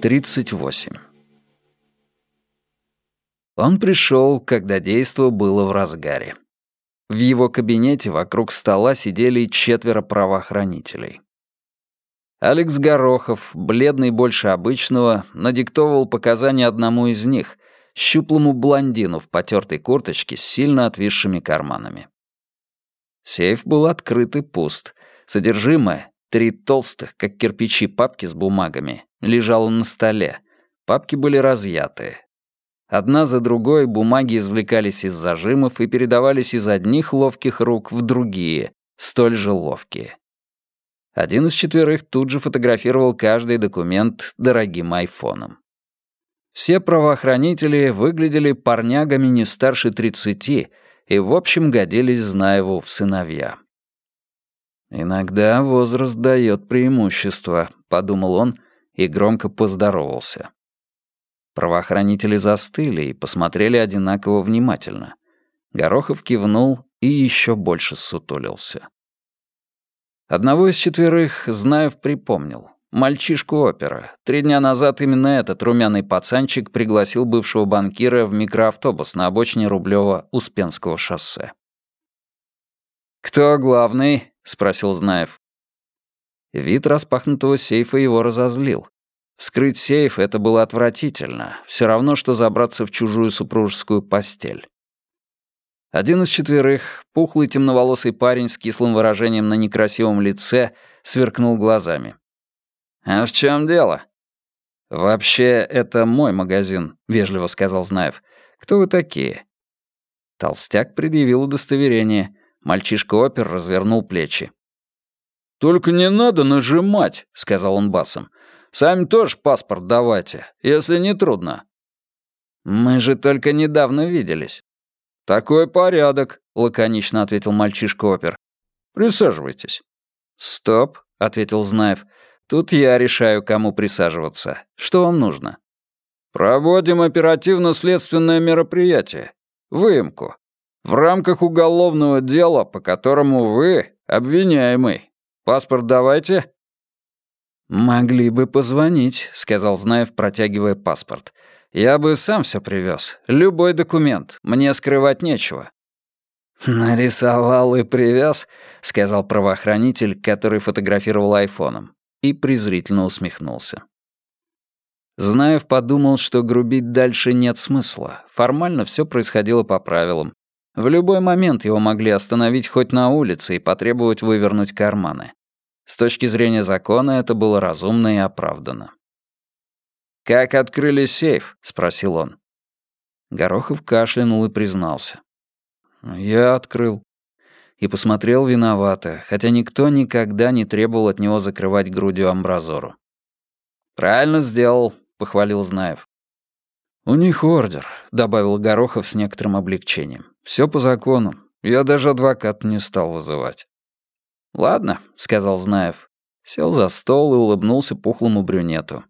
38. Он пришел, когда действо было в разгаре. В его кабинете вокруг стола сидели четверо правоохранителей. Алекс Горохов, бледный больше обычного, надиктовывал показания одному из них, щуплому блондину в потертой курточке с сильно отвисшими карманами. Сейф был открыт и пуст. Содержимое, три толстых, как кирпичи папки с бумагами, лежало на столе. Папки были разъяты. Одна за другой бумаги извлекались из зажимов и передавались из одних ловких рук в другие, столь же ловкие. Один из четверых тут же фотографировал каждый документ дорогим айфоном. Все правоохранители выглядели парнягами не старше 30 и, в общем, годились Знаеву в сыновья. «Иногда возраст дает преимущество», — подумал он и громко поздоровался. Правоохранители застыли и посмотрели одинаково внимательно. Горохов кивнул и еще больше сутулился. Одного из четверых Знаев припомнил. Мальчишку опера. Три дня назад именно этот румяный пацанчик пригласил бывшего банкира в микроавтобус на обочине Рублева-Успенского шоссе. «Кто главный?» — спросил Знаев. Вид распахнутого сейфа его разозлил. Вскрыть сейф — это было отвратительно, все равно, что забраться в чужую супружескую постель. Один из четверых, пухлый темноволосый парень с кислым выражением на некрасивом лице, сверкнул глазами. «А в чем дело?» «Вообще, это мой магазин», — вежливо сказал Знаев. «Кто вы такие?» Толстяк предъявил удостоверение. Мальчишка-опер развернул плечи. «Только не надо нажимать», — сказал он басом. «Сами тоже паспорт давайте, если не трудно». «Мы же только недавно виделись». «Такой порядок», — лаконично ответил мальчишка-опер. «Присаживайтесь». «Стоп», — ответил Знаев. «Тут я решаю, кому присаживаться. Что вам нужно?» «Проводим оперативно-следственное мероприятие. Выемку. В рамках уголовного дела, по которому вы обвиняемый. Паспорт давайте». «Могли бы позвонить», — сказал Знаев, протягивая паспорт. Я бы сам все привез. Любой документ. Мне скрывать нечего». «Нарисовал и привез», — сказал правоохранитель, который фотографировал айфоном, и презрительно усмехнулся. Знаев подумал, что грубить дальше нет смысла. Формально все происходило по правилам. В любой момент его могли остановить хоть на улице и потребовать вывернуть карманы. С точки зрения закона это было разумно и оправдано. «Как открыли сейф?» — спросил он. Горохов кашлянул и признался. «Я открыл». И посмотрел виновато, хотя никто никогда не требовал от него закрывать грудью амбразору. «Правильно сделал», — похвалил Знаев. «У них ордер», — добавил Горохов с некоторым облегчением. «Все по закону. Я даже адвоката не стал вызывать». «Ладно», — сказал Знаев. Сел за стол и улыбнулся пухлому брюнету.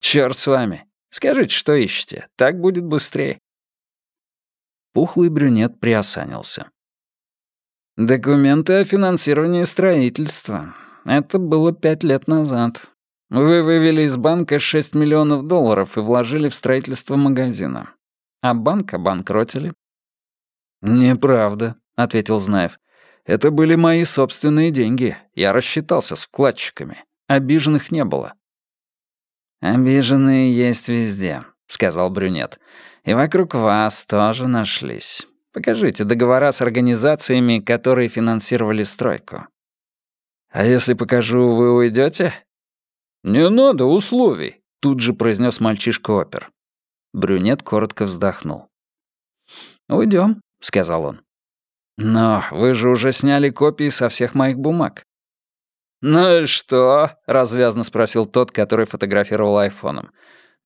Черт с вами. Скажите, что ищете. Так будет быстрее. Пухлый брюнет приосанился. Документы о финансировании строительства. Это было пять лет назад. Вы вывели из банка 6 миллионов долларов и вложили в строительство магазина. А банк обанкротили. «Неправда», — ответил Знаев. «Это были мои собственные деньги. Я рассчитался с вкладчиками. Обиженных не было. «Обиженные есть везде», — сказал брюнет. «И вокруг вас тоже нашлись. Покажите договора с организациями, которые финансировали стройку». «А если покажу, вы уйдете? «Не надо условий», — тут же произнес мальчишка-опер. Брюнет коротко вздохнул. Уйдем, сказал он. «Но вы же уже сняли копии со всех моих бумаг. «Ну и что?» — развязно спросил тот, который фотографировал айфоном.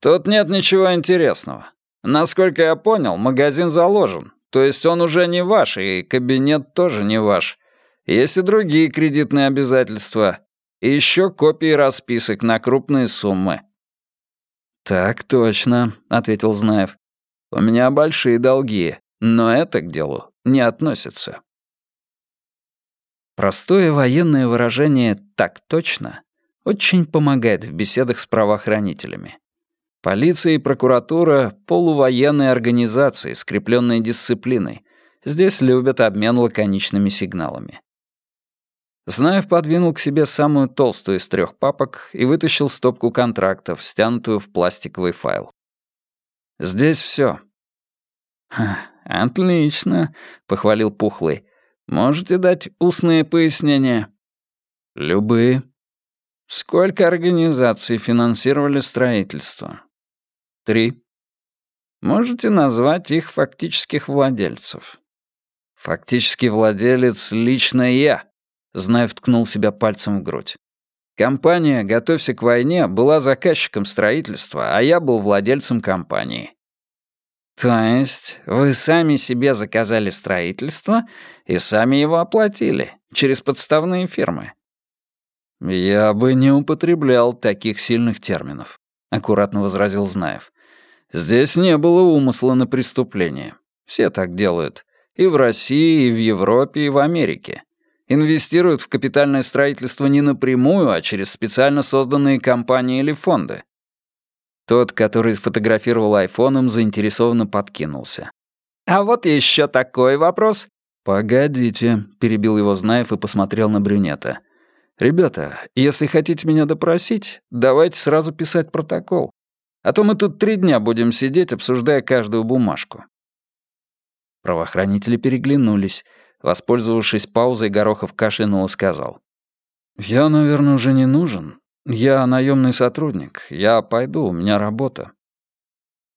«Тут нет ничего интересного. Насколько я понял, магазин заложен. То есть он уже не ваш, и кабинет тоже не ваш. Есть и другие кредитные обязательства. И еще копии расписок на крупные суммы». «Так точно», — ответил Знаев. «У меня большие долги, но это к делу не относится». Простое военное выражение «так точно» очень помогает в беседах с правоохранителями. Полиция и прокуратура — полувоенные организации, скрепленные дисциплиной. Здесь любят обмен лаконичными сигналами. Знаев подвинул к себе самую толстую из трех папок и вытащил стопку контрактов, стянутую в пластиковый файл. «Здесь все. «Отлично», — похвалил Пухлый. «Можете дать устные пояснения?» «Любые». «Сколько организаций финансировали строительство?» Три. Можете назвать их фактических владельцев? Фактический владелец лично я, Знаев ткнул себя пальцем в грудь. Компания «Готовься к войне» была заказчиком строительства, а я был владельцем компании. То есть вы сами себе заказали строительство и сами его оплатили через подставные фирмы? Я бы не употреблял таких сильных терминов, аккуратно возразил Знаев. Здесь не было умысла на преступление. Все так делают. И в России, и в Европе, и в Америке. Инвестируют в капитальное строительство не напрямую, а через специально созданные компании или фонды. Тот, который фотографировал айфоном, заинтересованно подкинулся. «А вот еще такой вопрос». «Погодите», — перебил его Знаев и посмотрел на брюнета. «Ребята, если хотите меня допросить, давайте сразу писать протокол. А то мы тут три дня будем сидеть, обсуждая каждую бумажку». Правоохранители переглянулись. Воспользовавшись паузой, Горохов кашлянул и сказал. «Я, наверное, уже не нужен. Я наемный сотрудник. Я пойду, у меня работа».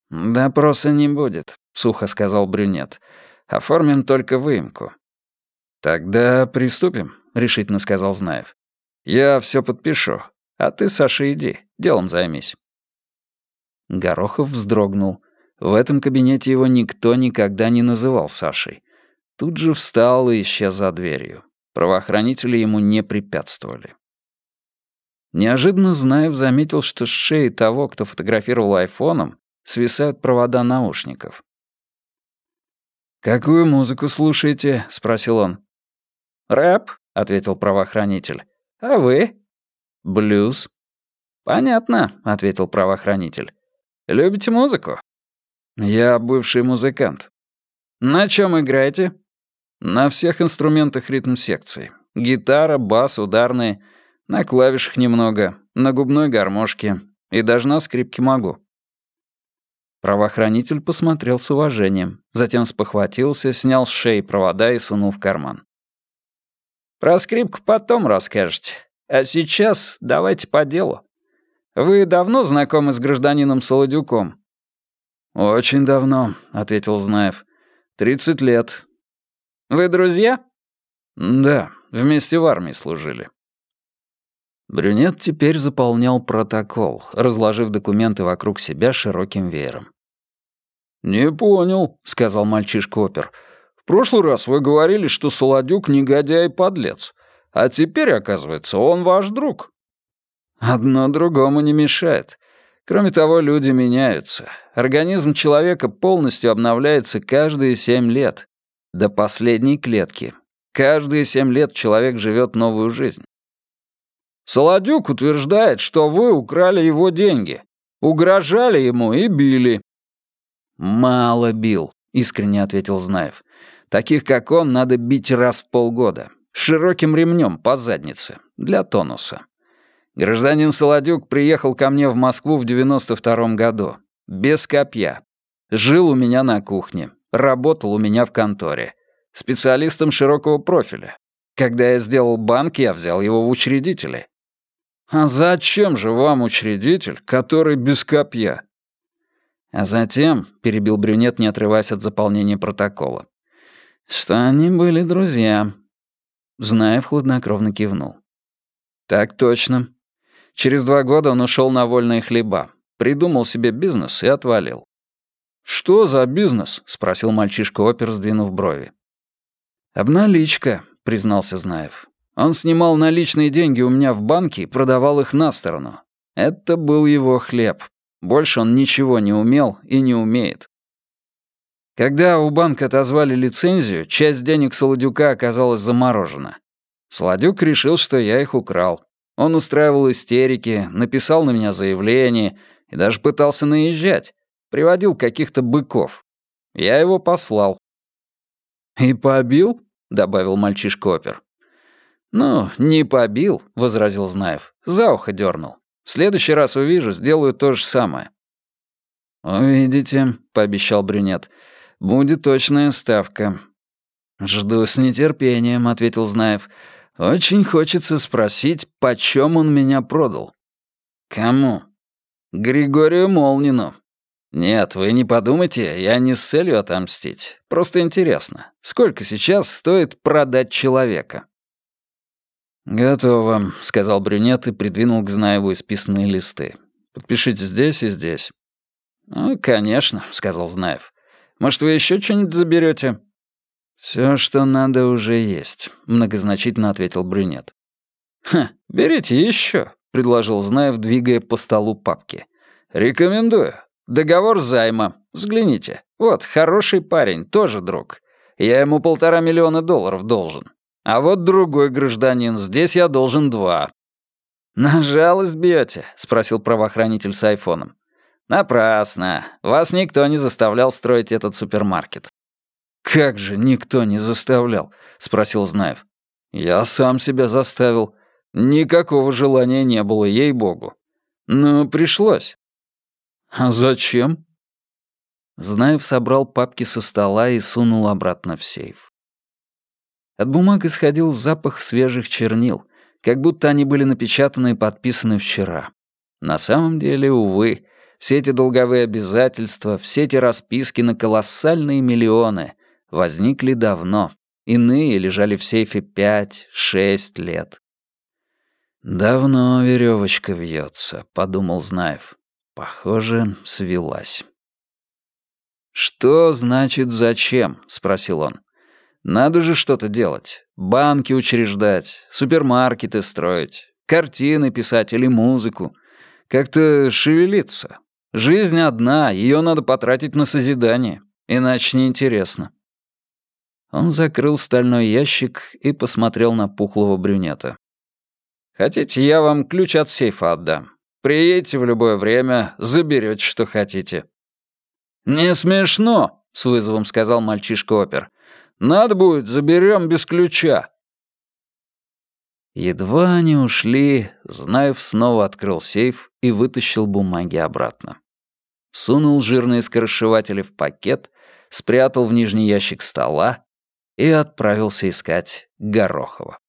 «Допроса не будет», — сухо сказал брюнет. «Оформим только выемку». «Тогда приступим», — решительно сказал Знаев. «Я все подпишу. А ты, Саша, иди, делом займись». Горохов вздрогнул. В этом кабинете его никто никогда не называл Сашей. Тут же встал и исчез за дверью. Правоохранители ему не препятствовали. Неожиданно Знаев заметил, что с шеи того, кто фотографировал айфоном, свисают провода наушников. «Какую музыку слушаете?» — спросил он. «Рэп», — ответил правоохранитель. «А вы?» «Блюз». «Понятно», — ответил правоохранитель. Любите музыку? Я бывший музыкант. На чем играете? На всех инструментах ритм-секции. Гитара, бас, ударные. На клавишах немного. На губной гармошке. И даже на скрипке могу. Правоохранитель посмотрел с уважением, затем спохватился, снял с шеи провода и сунул в карман. «Про скрипку потом расскажете. А сейчас давайте по делу. Вы давно знакомы с гражданином Солодюком?» «Очень давно», — ответил Знаев. «Тридцать лет». «Вы друзья?» «Да, вместе в армии служили». Брюнет теперь заполнял протокол, разложив документы вокруг себя широким веером. «Не понял», — сказал мальчишка-опер. «В прошлый раз вы говорили, что Солодюк негодяй и подлец, а теперь, оказывается, он ваш друг». Одно другому не мешает. Кроме того, люди меняются. Организм человека полностью обновляется каждые семь лет. До последней клетки. Каждые семь лет человек живет новую жизнь. Солодюк утверждает, что вы украли его деньги. Угрожали ему и били. «Мало бил», — искренне ответил Знаев. «Таких, как он, надо бить раз в полгода. Широким ремнем по заднице. Для тонуса. Гражданин Солодюк приехал ко мне в Москву в 92-м году. Без копья. Жил у меня на кухне. Работал у меня в конторе. Специалистом широкого профиля. Когда я сделал банк, я взял его в учредители. А зачем же вам учредитель, который без копья? А затем, — перебил брюнет, не отрываясь от заполнения протокола, — что они были друзья. Знаев хладнокровно кивнул. Так точно. Через два года он ушел на вольные хлеба, придумал себе бизнес и отвалил. «Что за бизнес?» — спросил мальчишка-опер, сдвинув брови. «Обналичка», — признался Знаев. «Он снимал наличные деньги у меня в банке и продавал их на сторону. Это был его хлеб. Больше он ничего не умел и не умеет. Когда у банка отозвали лицензию, часть денег Солодюка оказалась заморожена. Солодюк решил, что я их украл. Он устраивал истерики, написал на меня заявление, И даже пытался наезжать. Приводил каких-то быков. Я его послал. «И побил?» — добавил мальчишка-опер. «Ну, не побил», — возразил Знаев. «За ухо дернул. В следующий раз увижу, сделаю то же самое». «Увидите», — пообещал брюнет. «Будет точная ставка». «Жду с нетерпением», — ответил Знаев. «Очень хочется спросить, почем он меня продал». «Кому?» «Григорию Молнину». «Нет, вы не подумайте, я не с целью отомстить. Просто интересно, сколько сейчас стоит продать человека?» «Готово», — сказал брюнет и придвинул к Знаеву исписанные листы. «Подпишите здесь и здесь». «Ну, конечно», — сказал Знаев. «Может, вы еще что-нибудь заберете?» «Все, что надо, уже есть», — многозначительно ответил брюнет. «Ха, берите еще», — предложил Знаев, двигая по столу папки. «Рекомендую. Договор займа. Взгляните. Вот, хороший парень, тоже друг. Я ему полтора миллиона долларов должен. А вот другой гражданин, здесь я должен два». «На жалость бьете?» — спросил правоохранитель с айфоном. «Напрасно. Вас никто не заставлял строить этот супермаркет». «Как же никто не заставлял?» — спросил Знаев. «Я сам себя заставил. Никакого желания не было, ей-богу. Но пришлось». «А зачем?» Знаев собрал папки со стола и сунул обратно в сейф. От бумаг исходил запах свежих чернил, как будто они были напечатаны и подписаны вчера. На самом деле, увы, все эти долговые обязательства, все эти расписки на колоссальные миллионы возникли давно. Иные лежали в сейфе пять-шесть лет. «Давно веревочка вьется», — подумал Знаев. Похоже, свелась. «Что значит зачем?» — спросил он. «Надо же что-то делать. Банки учреждать, супермаркеты строить, картины писать или музыку. Как-то шевелиться. Жизнь одна, ее надо потратить на созидание, иначе неинтересно. Он закрыл стальной ящик и посмотрел на пухлого брюнета. «Хотите, я вам ключ от сейфа отдам? Приедете в любое время, заберете, что хотите». «Не смешно», — с вызовом сказал мальчишка-опер. «Надо будет, заберем без ключа». Едва они ушли, Знаев снова открыл сейф и вытащил бумаги обратно. Сунул жирные скоросшиватели в пакет, спрятал в нижний ящик стола и отправился искать Горохова.